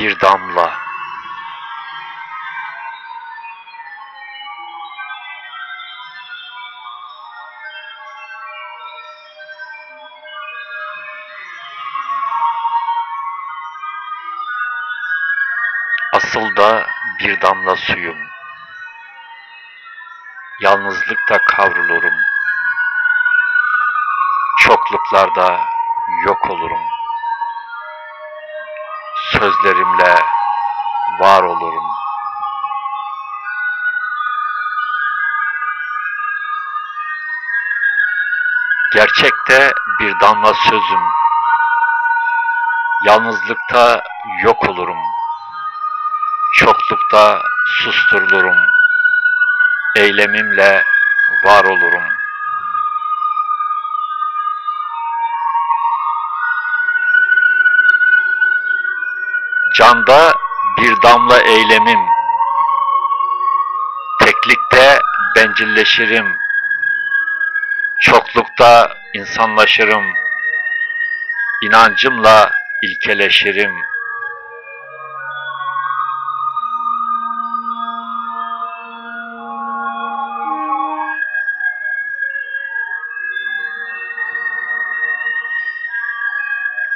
bir damla. Asıl da bir damla suyum. Yalnızlıkta kavrulurum. Çokluklarda yok olurum. Sözlerimle var olurum. Gerçekte bir damla sözüm. Yalnızlıkta yok olurum. Çoklukta susturulurum. Eylemimle var olurum. Canda bir damla eylemim. Teklikte bencilleşirim. Çoklukta insanlaşırım. İnancımla ilkeleşirim.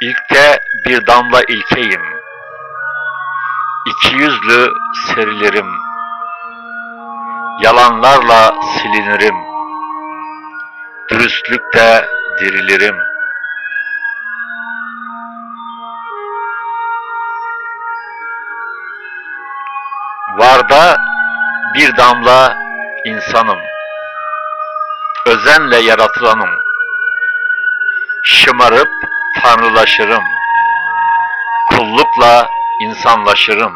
İlkte bir damla ilkeyim. İki yüzlü serilirim. Yalanlarla silinirim. Dürüstlükte dirilirim. Varda bir damla insanım. Özenle yaratılanım. Şımarıp tanrılaşırım. Kullukla insanlaşırım.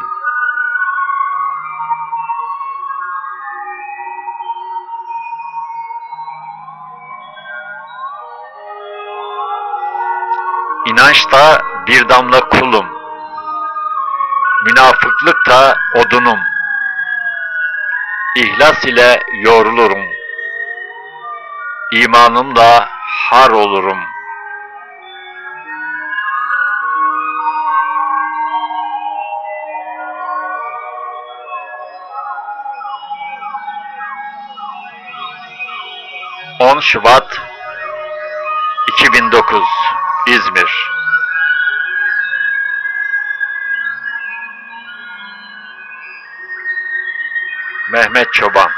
İnançta bir damla kulum. Münafıklıkta odunum. İhlas ile yoğrulurum. İmanımla har olurum. On Şubat 2009 İzmir. Mehmet Çoban